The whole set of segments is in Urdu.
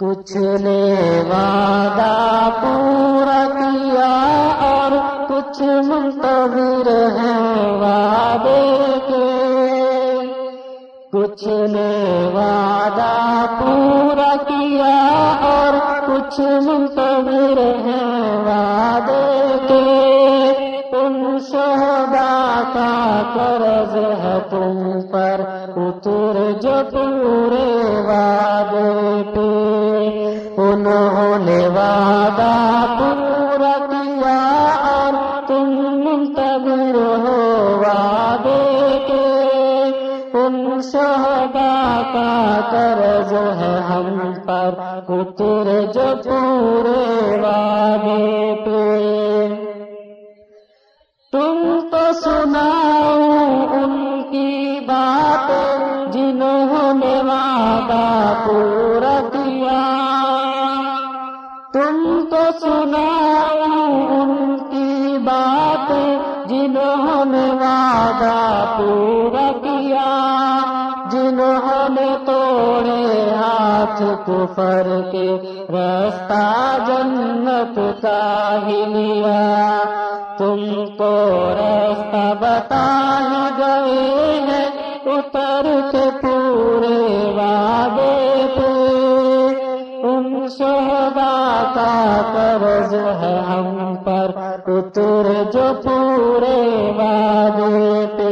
کچھ نے وعدہ پورا کیا اور کچھ منتظر ہے وعدے کے۔ کچھ نے وعدہ پورا کیا اور کچھ منتظر ہے وعدے کے۔ ان شہدا کا قرض ہے تم پر اتر جو پورے وعدے پہ انہوں نے وعدہ پورا کیا اور تم منتظر ہو وعدے کے ان شہدا کا قرض ہے ہم پر اتر جو پورے وعدے پہ وعدہ پورا کیا، جنہوں نے توڑے ہاتھ کفر کے، رستہ جنت کا ہی لیا۔ تم کو رستہ بتا شہدا کا قرض ہے ہم پر۔ اتر جو پورے وعدے پہ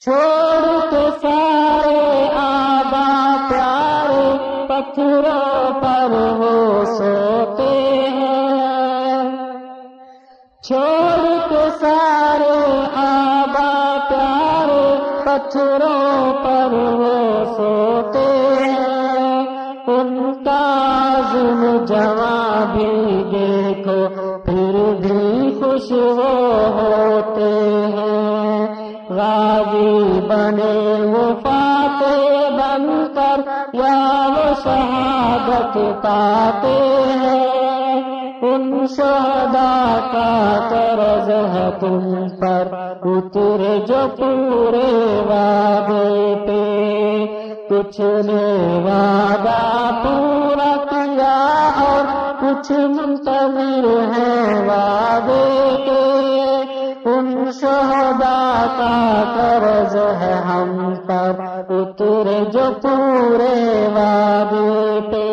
چھوڑ کے سارے آبا پیارے پتھروں پر وہ سوتے ہیں۔ چھوڑ کے سارے آبا پیارے پتھروں پر وہ سوتے ہیں۔ عزم جوان بھی دیکھو، پھر بھی خوش وہ ہوتے ہیں۔ غازی بنے وہ پاتے بن کر یا وہ شہادت پاتے ہیں۔ ان شہدا کا قرض ہے تم پر اتر جو پورے وعدے پہ۔ کچھ نے وعدہ پورا کچھ منتظر ہے وعدے کے ان شہدا کا قرض ہے ہم پر اتر جو پورے وعدے پہ۔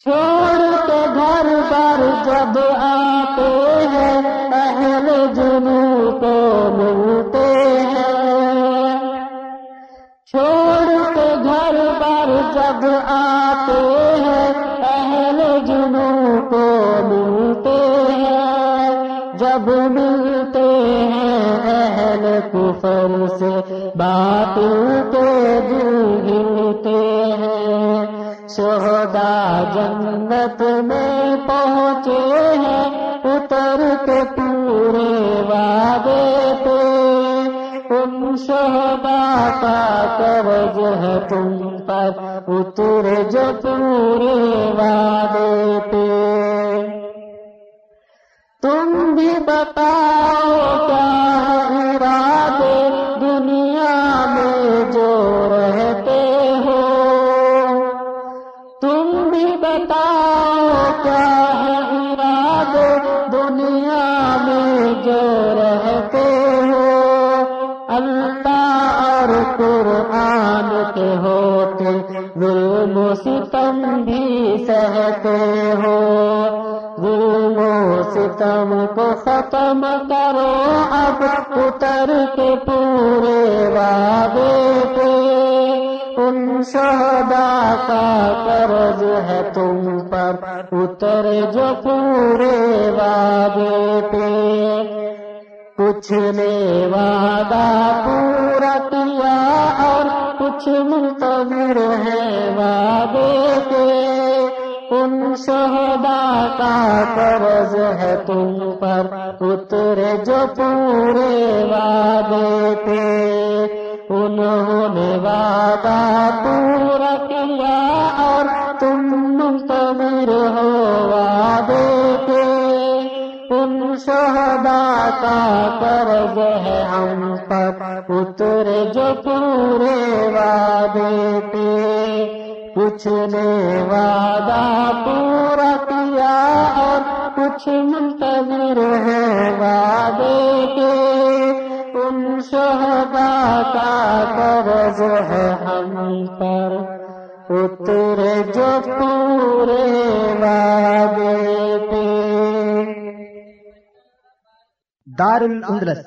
چھوڑ کے گھر پر جب آ جب ملتے ہیں اہل کفر سے باطل کے دل ہلتے ہیں۔ شہدا جنت میں پہنچے ہیں، اتر کے پورے وعدے پہ۔ ان شہدا کا قرض ہے تم پر اتر جو پورے وعدے ہو۔ ظلم و ستم کو ختم کرو۔ اب اتر کے پورے وعدے پہ۔ ان شہدا کا قرض ہے تم پر۔ اتر جو پورے وعدے پہ۔ کچھ نے وعدہ پورا کیا اور کچھ منتظر ہے وعدے کے ان شہدا کا قرض ہے تم پر۔ اتر جو پورے وعدے پہ انہوں نے وعدہ پورا کیا اور تم منتظر ہو وعدے پہ ان شہدا کا قرض ہے ہم پر۔ اتر جو پورے وعدے وعدے پہ کچھ نے وعدہ پورا کیا اور کچھ منتظر ہے وعدے کے۔ ان شہدا کا قرض ہے ہم پر۔ اترے جو پورے وعدے پہ دار الاندلس